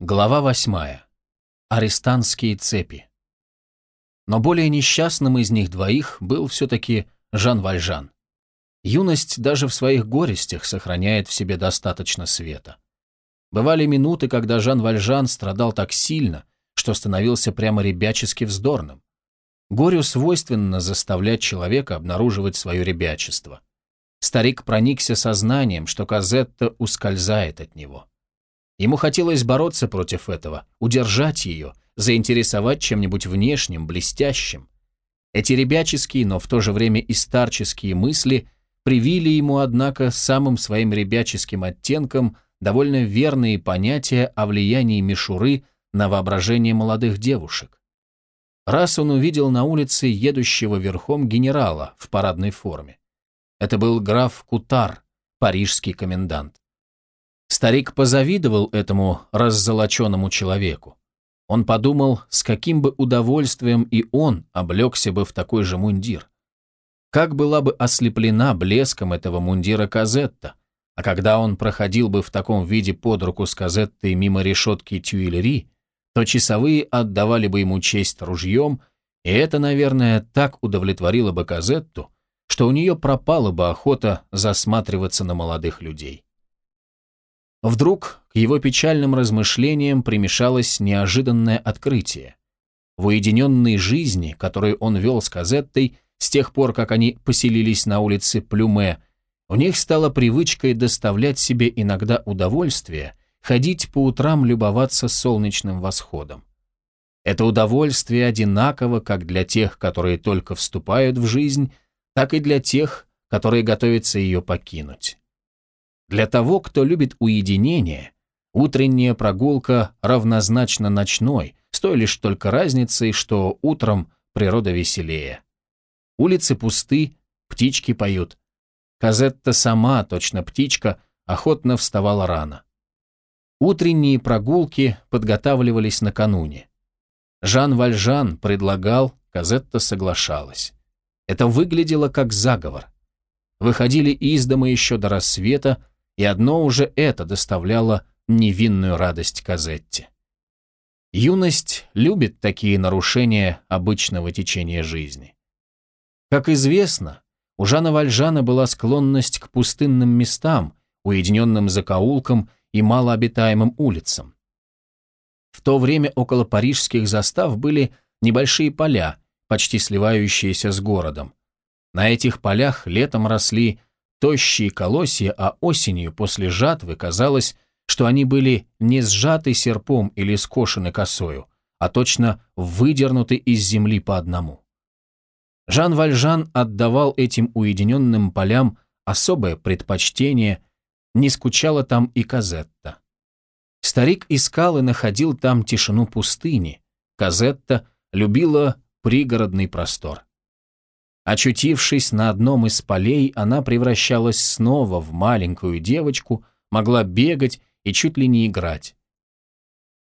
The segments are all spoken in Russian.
Глава восьмая. Арестантские цепи. Но более несчастным из них двоих был все-таки Жан Вальжан. Юность даже в своих горестях сохраняет в себе достаточно света. Бывали минуты, когда Жан Вальжан страдал так сильно, что становился прямо ребячески вздорным. Горю свойственно заставлять человека обнаруживать свое ребячество. Старик проникся сознанием, что Казетта ускользает от него. Ему хотелось бороться против этого, удержать ее, заинтересовать чем-нибудь внешним, блестящим. Эти ребяческие, но в то же время и старческие мысли привили ему, однако, самым своим ребяческим оттенком довольно верные понятия о влиянии мишуры на воображение молодых девушек. Раз он увидел на улице едущего верхом генерала в парадной форме. Это был граф Кутар, парижский комендант. Старик позавидовал этому раззолоченному человеку. Он подумал, с каким бы удовольствием и он облегся бы в такой же мундир. Как была бы ослеплена блеском этого мундира Казетта, а когда он проходил бы в таком виде под руку с Казеттой мимо решетки Тюильри, то часовые отдавали бы ему честь ружьем, и это, наверное, так удовлетворило бы Казетту, что у нее пропала бы охота засматриваться на молодых людей. Вдруг к его печальным размышлениям примешалось неожиданное открытие. В уединенной жизни, которую он вел с Казеттой, с тех пор, как они поселились на улице Плюме, у них стала привычкой доставлять себе иногда удовольствие ходить по утрам любоваться солнечным восходом. Это удовольствие одинаково как для тех, которые только вступают в жизнь, так и для тех, которые готовятся ее покинуть. Для того, кто любит уединение, утренняя прогулка равнозначна ночной, с той лишь только разницей, что утром природа веселее. Улицы пусты, птички поют. Казетта сама, точно птичка, охотно вставала рано. Утренние прогулки подготавливались накануне. Жан Вальжан предлагал, Казетта соглашалась. Это выглядело как заговор. Выходили из дома еще до рассвета, и одно уже это доставляло невинную радость Казетте. Юность любит такие нарушения обычного течения жизни. Как известно, у Жана Вальжана была склонность к пустынным местам, уединенным закоулкам и малообитаемым улицам. В то время около парижских застав были небольшие поля, почти сливающиеся с городом. На этих полях летом росли тощие колосья, а осенью после жатвы казалось, что они были не сжаты серпом или скошены косою, а точно выдернуты из земли по одному. Жан Вальжан отдавал этим уединенным полям особое предпочтение, не скучала там и Казетта. Старик искал и находил там тишину пустыни, Казетта любила пригородный простор. Очутившись на одном из полей, она превращалась снова в маленькую девочку, могла бегать и чуть ли не играть.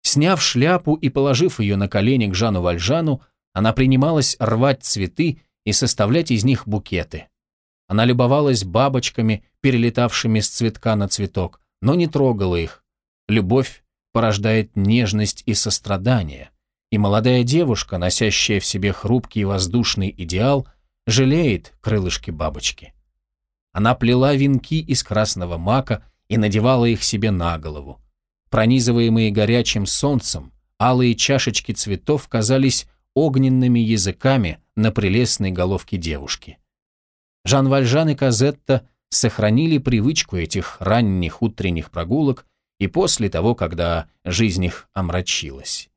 Сняв шляпу и положив ее на колени к Жану Вальжану, она принималась рвать цветы и составлять из них букеты. Она любовалась бабочками, перелетавшими с цветка на цветок, но не трогала их. Любовь порождает нежность и сострадание, и молодая девушка, носящая в себе хрупкий воздушный идеал – жалеет крылышки бабочки. Она плела венки из красного мака и надевала их себе на голову. Пронизываемые горячим солнцем, алые чашечки цветов казались огненными языками на прелестной головке девушки. Жан Вальжан и Казетта сохранили привычку этих ранних утренних прогулок и после того, когда жизнь их омрачилась.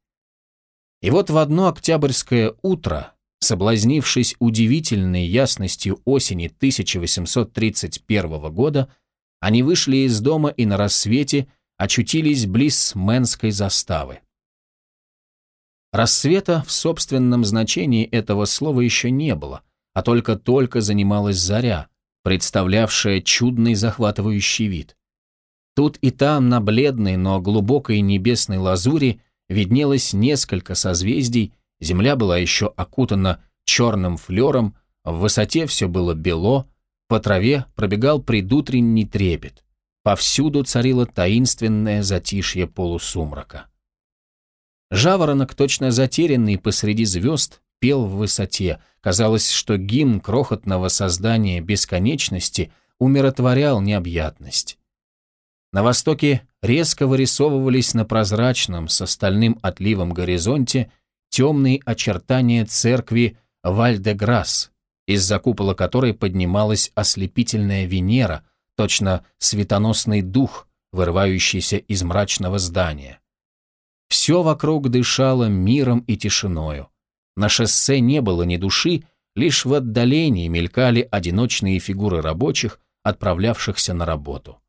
И вот в одно октябрьское утро Соблазнившись удивительной ясностью осени 1831 года, они вышли из дома и на рассвете очутились близ Мэнской заставы. Рассвета в собственном значении этого слова еще не было, а только-только занималась заря, представлявшая чудный захватывающий вид. Тут и там на бледной, но глубокой небесной лазури виднелось несколько созвездий, Земля была еще окутана черным флером, в высоте все было бело, по траве пробегал предутренний трепет. Повсюду царило таинственное затишье полусумрака. Жаворонок, точно затерянный посреди звезд, пел в высоте. Казалось, что гимн крохотного создания бесконечности умиротворял необъятность. На востоке резко вырисовывались на прозрачном с остальным отливом горизонте темные очертания церкви Вальдеграсс, из-за купола которой поднималась ослепительная Венера, точно светоносный дух, вырывающийся из мрачного здания. Все вокруг дышало миром и тишиною. На шоссе не было ни души, лишь в отдалении мелькали одиночные фигуры рабочих, отправлявшихся на работу.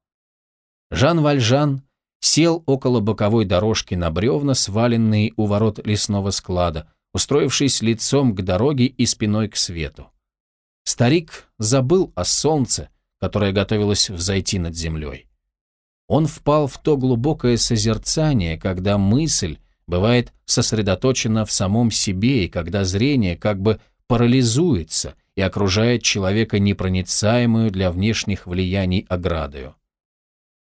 Жан Вальжан сел около боковой дорожки на бревна, сваленные у ворот лесного склада, устроившись лицом к дороге и спиной к свету. Старик забыл о солнце, которое готовилось взойти над землей. Он впал в то глубокое созерцание, когда мысль бывает сосредоточена в самом себе и когда зрение как бы парализуется и окружает человека непроницаемую для внешних влияний оградою.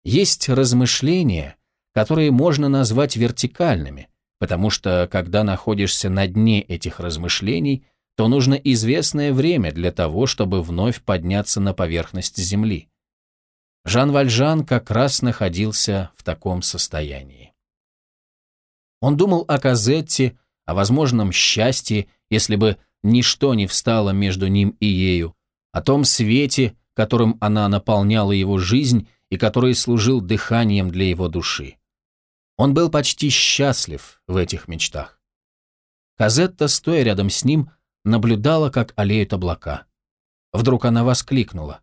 Есть размышления, которые можно назвать вертикальными, потому что, когда находишься на дне этих размышлений, то нужно известное время для того, чтобы вновь подняться на поверхность Земли. Жан Вальжан как раз находился в таком состоянии. Он думал о Казетте, о возможном счастье, если бы ничто не встало между ним и ею, о том свете, которым она наполняла его жизнь и который служил дыханием для его души. Он был почти счастлив в этих мечтах. Казетта, стоя рядом с ним, наблюдала, как олеют облака. Вдруг она воскликнула.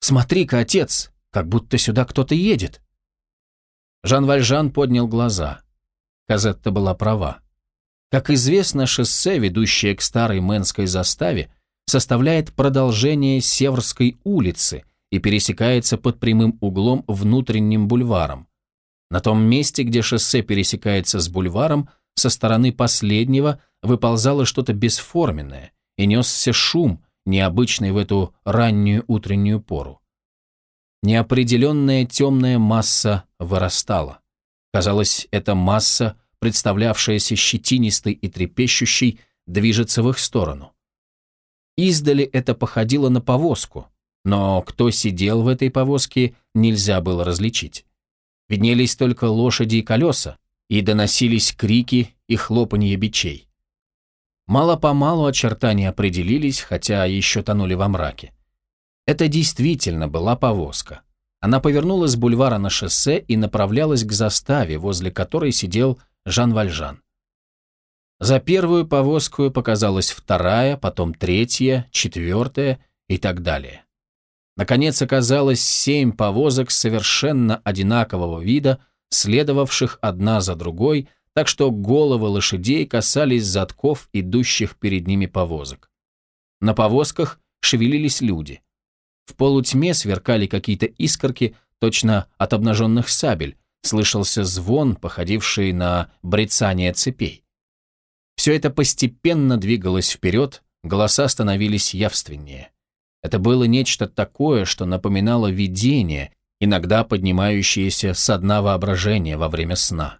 «Смотри-ка, отец, как будто сюда кто-то едет!» Жан Вальжан поднял глаза. Казетта была права. Как известно, шоссе, ведущее к старой Мэнской заставе, составляет продолжение Северской улицы и пересекается под прямым углом внутренним бульваром. На том месте, где шоссе пересекается с бульваром, со стороны последнего выползало что-то бесформенное, и несся шум, необычный в эту раннюю утреннюю пору. Неопределенная темная масса вырастала. Казалось, эта масса, представлявшаяся щетинистой и трепещущей, движется в их сторону. Издали это походило на повозку, но кто сидел в этой повозке, нельзя было различить. Виднелись только лошади и колеса, и доносились крики и хлопанье бичей. Мало-помалу очертания определились, хотя еще тонули во мраке. Это действительно была повозка. Она повернула с бульвара на шоссе и направлялась к заставе, возле которой сидел Жан Вальжан. За первую повозку показалась вторая, потом третья, четвертая и так далее. Наконец оказалось семь повозок совершенно одинакового вида, следовавших одна за другой, так что головы лошадей касались задков идущих перед ними повозок. На повозках шевелились люди. В полутьме сверкали какие-то искорки, точно от обнаженных сабель, слышался звон, походивший на брецание цепей. Все это постепенно двигалось вперед, голоса становились явственнее. Это было нечто такое, что напоминало видение, иногда поднимающееся со дна воображения во время сна.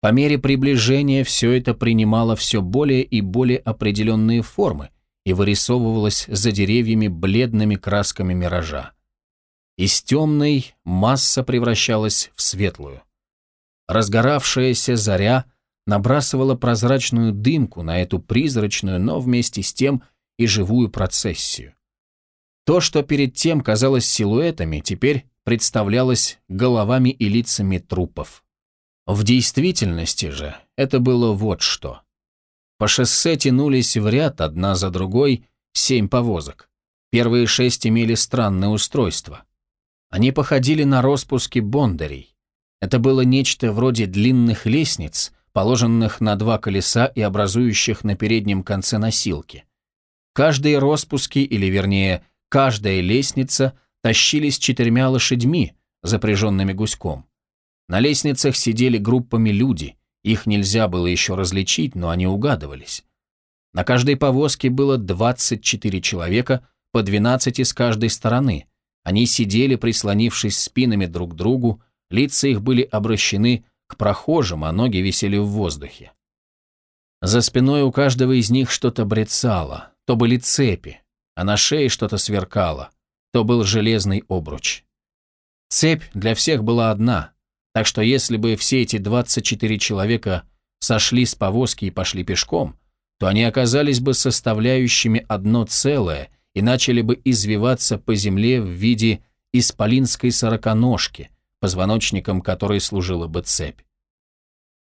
По мере приближения все это принимало все более и более определенные формы, и вырисовывалась за деревьями бледными красками миража. Из темной масса превращалась в светлую. Разгоравшаяся заря набрасывала прозрачную дымку на эту призрачную, но вместе с тем и живую процессию. То, что перед тем казалось силуэтами, теперь представлялось головами и лицами трупов. В действительности же это было вот что. По шоссе тянулись в ряд одна за другой семь повозок. Первые шесть имели странное устройство. Они походили на распуски бондарей. Это было нечто вроде длинных лестниц, положенных на два колеса и образующих на переднем конце носилки. Каждые распуски, или вернее, каждая лестница, тащились четырьмя лошадьми, запряженными гуськом. На лестницах сидели группами люди, их нельзя было еще различить, но они угадывались. На каждой повозке было 24 человека, по 12 с каждой стороны. Они сидели, прислонившись спинами друг к другу, лица их были обращены к прохожим, а ноги висели в воздухе. За спиной у каждого из них что-то брецало, то были цепи, а на шее что-то сверкало, то был железный обруч. Цепь для всех была одна, так что если бы все эти 24 человека сошли с повозки и пошли пешком, то они оказались бы составляющими одно целое и начали бы извиваться по земле в виде исполинской сороконожки, позвоночником которой служила бы цепь.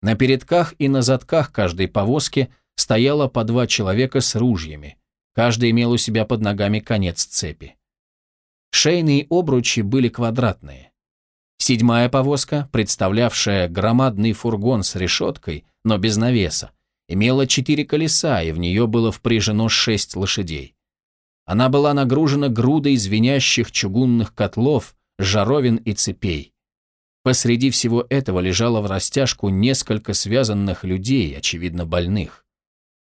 На передках и на задках каждой повозки стояло по два человека с ружьями, каждый имел у себя под ногами конец цепи. Шейные обручи были квадратные. Седьмая повозка, представлявшая громадный фургон с решеткой, но без навеса, имела четыре колеса, и в нее было впряжено шесть лошадей. Она была нагружена грудой звенящих чугунных котлов, жаровин и цепей. Посреди всего этого лежало в растяжку несколько связанных людей, очевидно больных.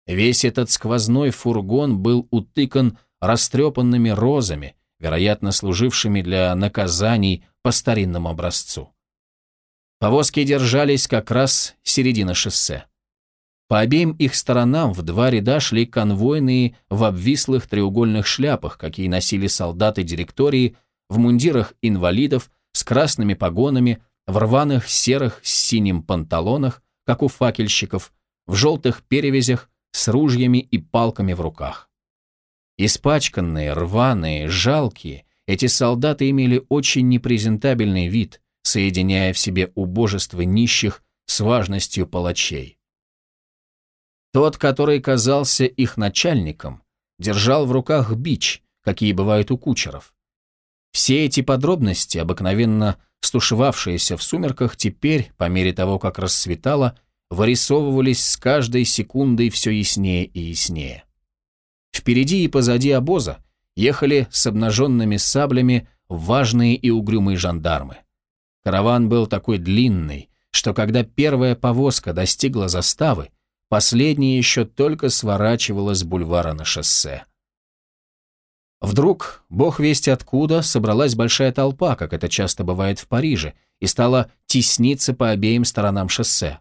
Весь этот сквозной фургон был утыкан растрепанными розами, вероятно, служившими для наказаний по старинному образцу. Повозки держались как раз середина шоссе. По обеим их сторонам в два ряда шли конвойные в обвислых треугольных шляпах, какие носили солдаты директории, в мундирах инвалидов, с красными погонами, в рваных серых с синим панталонах, как у факельщиков, в желтых перевязях, с ружьями и палками в руках. Испачканные, рваные, жалкие, эти солдаты имели очень непрезентабельный вид, соединяя в себе убожество нищих с важностью палачей. Тот, который казался их начальником, держал в руках бич, какие бывают у кучеров. Все эти подробности, обыкновенно стушевавшиеся в сумерках, теперь, по мере того, как рассветало, вырисовывались с каждой секундой все яснее и яснее. Впереди и позади обоза ехали с обнаженными саблями важные и угрюмые жандармы. Караван был такой длинный, что когда первая повозка достигла заставы, последняя еще только сворачивала с бульвара на шоссе. Вдруг, бог весть откуда, собралась большая толпа, как это часто бывает в Париже, и стала тесниться по обеим сторонам шоссе.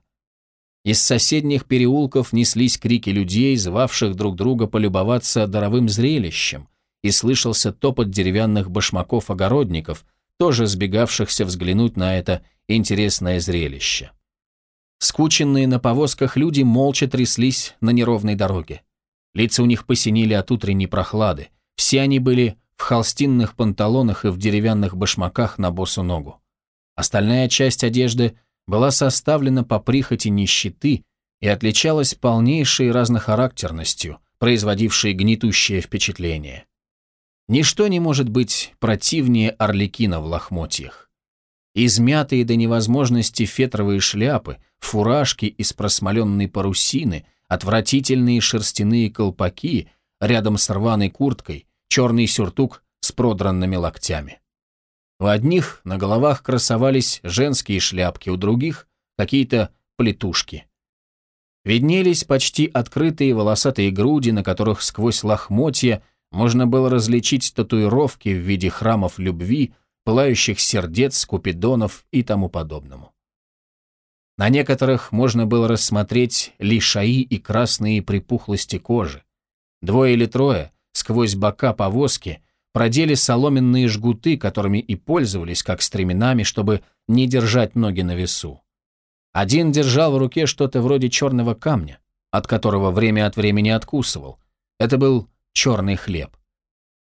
Из соседних переулков неслись крики людей, звавших друг друга полюбоваться даровым зрелищем, и слышался топот деревянных башмаков огородников, тоже сбегавшихся взглянуть на это интересное зрелище. Скученные на повозках люди молча тряслись на неровной дороге. Лица у них посинели от утренней прохлады, все они были в холстинных панталонах и в деревянных башмаках на босу ногу. Остальная часть одежды была составлена по прихоти нищеты и отличалась полнейшей разнохарактерностью, производившей гнетущее впечатление. Ничто не может быть противнее орликина в лохмотьях. Измятые до невозможности фетровые шляпы, фуражки из просмоленной парусины, отвратительные шерстяные колпаки рядом с рваной курткой, черный сюртук с продранными локтями. У одних на головах красовались женские шляпки, у других — какие-то плетушки. Виднелись почти открытые волосатые груди, на которых сквозь лохмотья можно было различить татуировки в виде храмов любви, пылающих сердец, купидонов и тому подобному. На некоторых можно было рассмотреть лишаи и красные припухлости кожи. Двое или трое, сквозь бока повозки, продели соломенные жгуты, которыми и пользовались как стременами, чтобы не держать ноги на весу. Один держал в руке что-то вроде черного камня, от которого время от времени откусывал. Это был черный хлеб.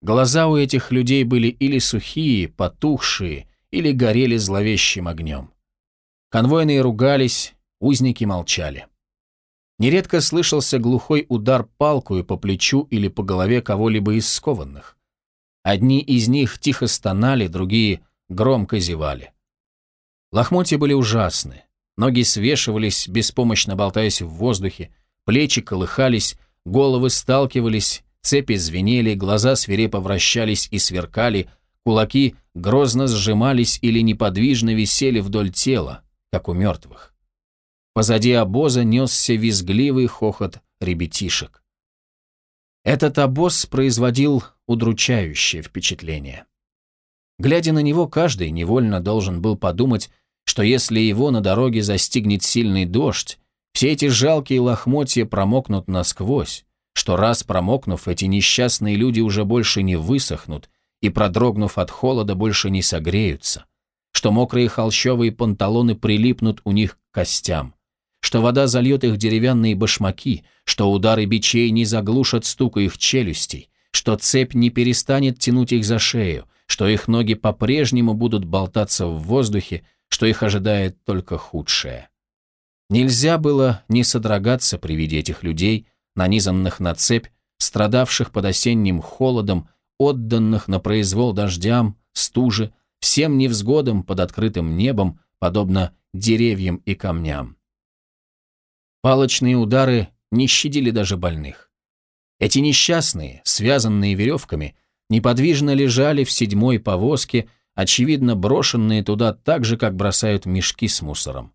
Глаза у этих людей были или сухие, потухшие, или горели зловещим огнем. Конвойные ругались, узники молчали. Нередко слышался глухой удар палкою по плечу или по голове кого-либо из скованных. Одни из них тихо стонали, другие громко зевали. Лохмотья были ужасны. Ноги свешивались, беспомощно болтаясь в воздухе, плечи колыхались, головы сталкивались, цепи звенели, глаза свирепо вращались и сверкали, кулаки грозно сжимались или неподвижно висели вдоль тела, как у мертвых. Позади обоза несся визгливый хохот ребятишек. Этот обоз производил удручающее впечатление. Глядя на него, каждый невольно должен был подумать, что если его на дороге застигнет сильный дождь, все эти жалкие лохмотья промокнут насквозь, что раз промокнув, эти несчастные люди уже больше не высохнут и, продрогнув от холода, больше не согреются, что мокрые холщовые панталоны прилипнут у них к костям, что вода зальет их деревянные башмаки, что удары бичей не заглушат стука их челюстей, что цепь не перестанет тянуть их за шею, что их ноги по-прежнему будут болтаться в воздухе, что их ожидает только худшее. Нельзя было не содрогаться при виде этих людей, нанизанных на цепь, страдавших под осенним холодом, отданных на произвол дождям, стуже, всем невзгодам под открытым небом, подобно деревьям и камням. Палочные удары не щадили даже больных. Эти несчастные, связанные веревками, неподвижно лежали в седьмой повозке, очевидно брошенные туда так же, как бросают мешки с мусором.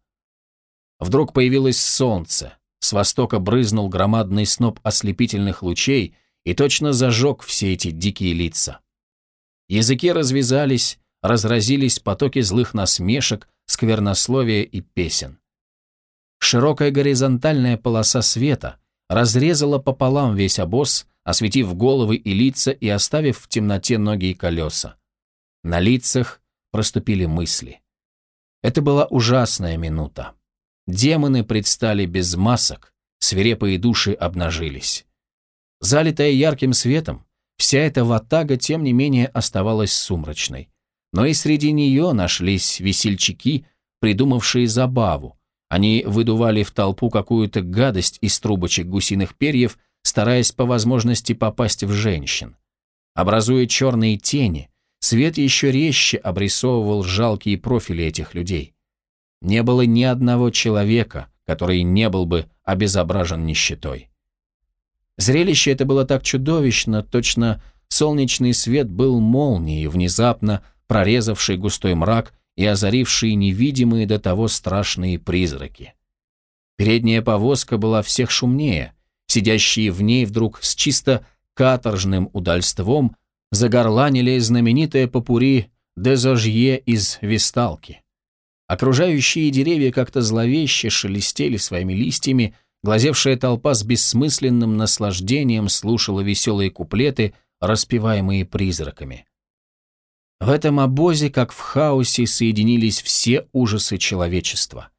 Вдруг появилось солнце, с востока брызнул громадный сноп ослепительных лучей и точно зажег все эти дикие лица. Языки развязались, разразились потоки злых насмешек, сквернословия и песен. Широкая горизонтальная полоса света разрезала пополам весь обоз, осветив головы и лица и оставив в темноте ноги и колеса. На лицах проступили мысли. Это была ужасная минута. Демоны предстали без масок, свирепые души обнажились. Залитая ярким светом, вся эта ватага, тем не менее, оставалась сумрачной. Но и среди нее нашлись весельчаки, придумавшие забаву. Они выдували в толпу какую-то гадость из трубочек гусиных перьев, стараясь по возможности попасть в женщин. Образуя черные тени, Свет еще резче обрисовывал жалкие профили этих людей. Не было ни одного человека, который не был бы обезображен нищетой. Зрелище это было так чудовищно, точно солнечный свет был молнией, внезапно прорезавший густой мрак и озаривший невидимые до того страшные призраки. Передняя повозка была всех шумнее, сидящие в ней вдруг с чисто каторжным удальством загорланили знаменитое попури «Дезожье» из Висталки. Окружающие деревья как-то зловеще шелестели своими листьями, глазевшая толпа с бессмысленным наслаждением слушала веселые куплеты, распеваемые призраками. В этом обозе, как в хаосе, соединились все ужасы человечества.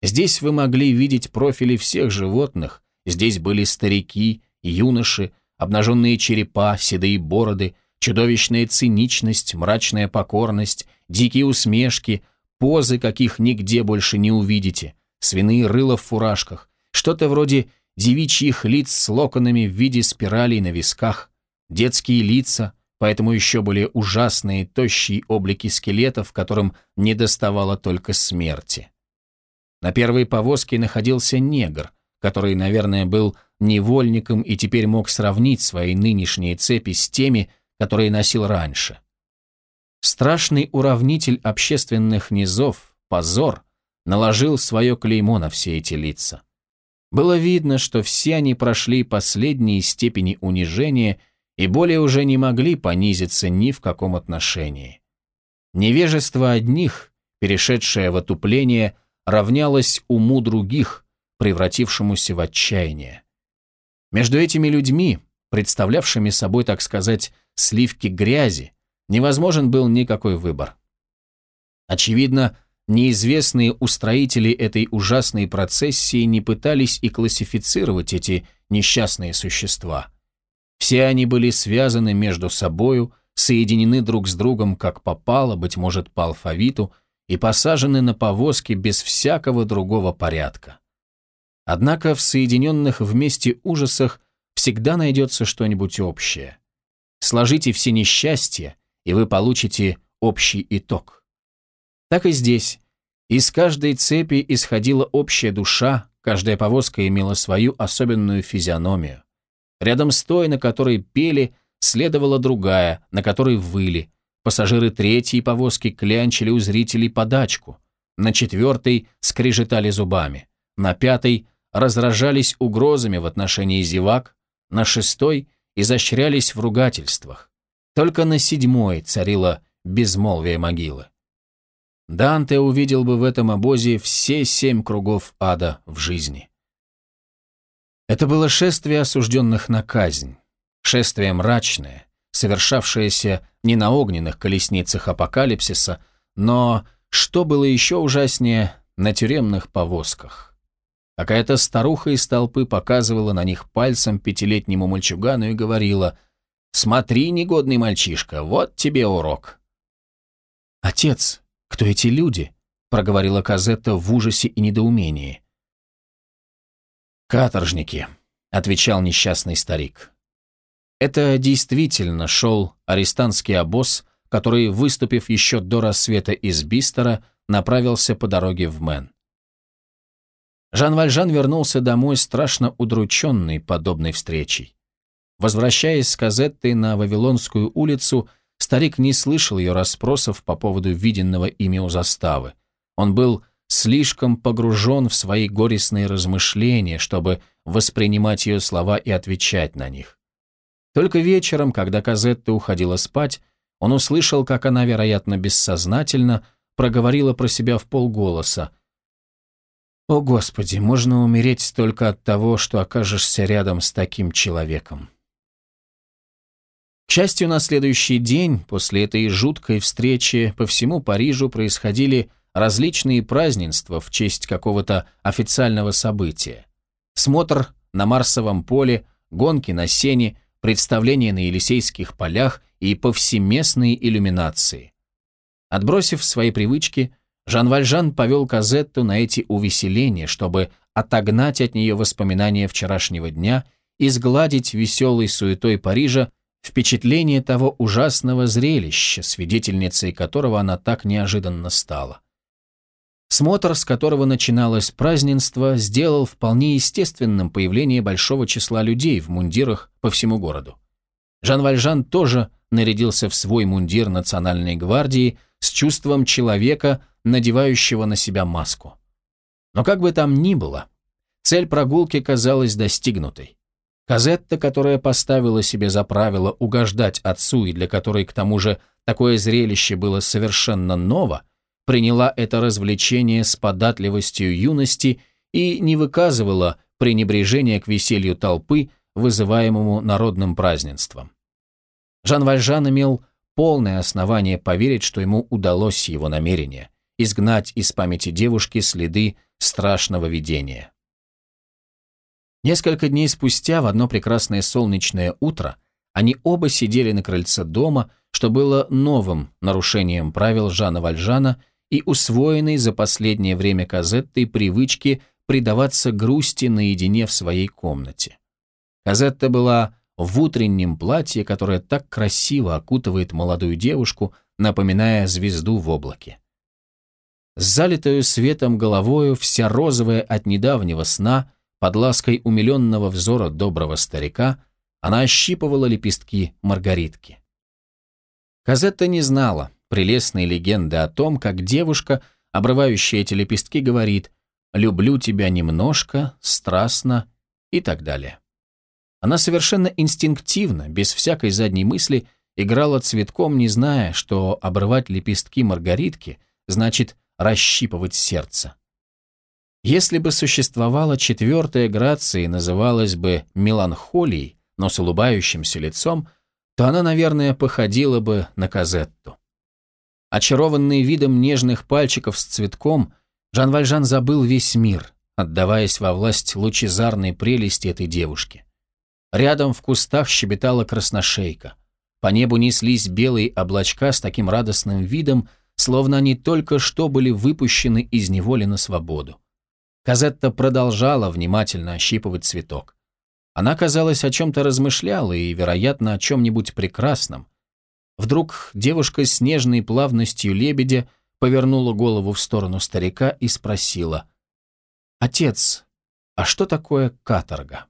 Здесь вы могли видеть профили всех животных, здесь были старики, юноши, обнаженные черепа, седые бороды, чудовищная циничность, мрачная покорность, дикие усмешки, позы, каких нигде больше не увидите, свиные рыла в фуражках, что-то вроде девичьих лиц с локонами в виде спиралей на висках, детские лица, поэтому еще более ужасные, тощие облики скелетов, которым не доставало только смерти. На первой повозке находился негр, который, наверное, был невольником и теперь мог сравнить свои нынешние цепи с теми, которые носил раньше. Страшный уравнитель общественных низов, позор, наложил свое клеймо на все эти лица. Было видно, что все они прошли последние степени унижения и более уже не могли понизиться ни в каком отношении. Невежество одних, перешедшее в отупление, равнялось уму других, превратившемуся в отчаяние. Между этими людьми, представлявшими собой, так сказать, сливки грязи, невозможен был никакой выбор. Очевидно, неизвестные устроители этой ужасной процессии не пытались и классифицировать эти несчастные существа. Все они были связаны между собою, соединены друг с другом как попало, быть может, по алфавиту, и посажены на повозки без всякого другого порядка. Однако в соединенных вместе ужасах всегда найдется что-нибудь общее. Сложите все несчастья, и вы получите общий итог. Так и здесь. Из каждой цепи исходила общая душа, каждая повозка имела свою особенную физиономию. Рядом с той, на которой пели, следовала другая, на которой выли. Пассажиры третьей повозки клянчили у зрителей подачку. На четвертой скрежетали зубами. На пятой разражались угрозами в отношении зевак. На шестой изощрялись в ругательствах. Только на седьмой царило безмолвие могилы. Данте увидел бы в этом обозе все семь кругов ада в жизни. Это было шествие осужденных на казнь, шествие мрачное, совершавшееся не на огненных колесницах апокалипсиса, но, что было еще ужаснее, на тюремных повозках. Какая-то старуха из толпы показывала на них пальцем пятилетнему мальчугану и говорила «Смотри, негодный мальчишка, вот тебе урок». «Отец, кто эти люди?» — проговорила Казетта в ужасе и недоумении. «Каторжники», — отвечал несчастный старик. Это действительно шел арестантский обоз, который, выступив еще до рассвета из Бистера, направился по дороге в Мэн. Жан Вальжан вернулся домой страшно удрученный подобной встречей. Возвращаясь с Казеттой на Вавилонскую улицу, старик не слышал ее расспросов по поводу виденного ими у заставы. Он был слишком погружен в свои горестные размышления, чтобы воспринимать ее слова и отвечать на них. Только вечером, когда Казетта уходила спать, он услышал, как она, вероятно, бессознательно проговорила про себя в полголоса. О, Господи, можно умереть только от того, что окажешься рядом с таким человеком. К счастью, на следующий день, после этой жуткой встречи, по всему Парижу происходили различные празднества в честь какого-то официального события. Смотр на Марсовом поле, гонки на сене, представления на Елисейских полях и повсеместные иллюминации. Отбросив свои привычки, Жан Вальжан повел Казетту на эти увеселения, чтобы отогнать от нее воспоминания вчерашнего дня и сгладить веселой суетой Парижа впечатление того ужасного зрелища, свидетельницей которого она так неожиданно стала. Смотр, с которого начиналось празднество, сделал вполне естественным появление большого числа людей в мундирах по всему городу. Жан Вальжан тоже нарядился в свой мундир национальной гвардии с чувством человека, надевающего на себя маску. Но как бы там ни было, цель прогулки казалась достигнутой. Казетта, которая поставила себе за правило угождать отцу и для которой, к тому же, такое зрелище было совершенно ново, приняла это развлечение с податливостью юности и не выказывала пренебрежения к веселью толпы, вызываемому народным празднеством. Жан Вальжан имел полное основание поверить, что ему удалось его намерение – изгнать из памяти девушки следы страшного видения. Несколько дней спустя, в одно прекрасное солнечное утро, они оба сидели на крыльце дома, что было новым нарушением правил Жана Вальжана и усвоенной за последнее время Казеттой привычки предаваться грусти наедине в своей комнате. Казетта была в утреннем платье, которое так красиво окутывает молодую девушку, напоминая звезду в облаке. С залитою светом головою, вся розовая от недавнего сна, под лаской умиленного взора доброго старика, она ощипывала лепестки маргаритки. Казетта не знала прелестной легенды о том, как девушка, обрывающая эти лепестки, говорит «люблю тебя немножко, страстно» и так далее. Она совершенно инстинктивно, без всякой задней мысли, играла цветком, не зная, что обрывать лепестки маргаритки значит расщипывать сердце. Если бы существовала четвертая грация и называлась бы меланхолией, но с улыбающимся лицом, то она, наверное, походила бы на Казетту. Очарованный видом нежных пальчиков с цветком, Жан Вальжан забыл весь мир, отдаваясь во власть лучезарной прелести этой девушки. Рядом в кустах щебетала красношейка. По небу неслись белые облачка с таким радостным видом, словно они только что были выпущены из неволи на свободу. Казетта продолжала внимательно ощипывать цветок. Она, казалось, о чем-то размышляла и, вероятно, о чем-нибудь прекрасном. Вдруг девушка с нежной плавностью лебедя повернула голову в сторону старика и спросила, «Отец, а что такое каторга?»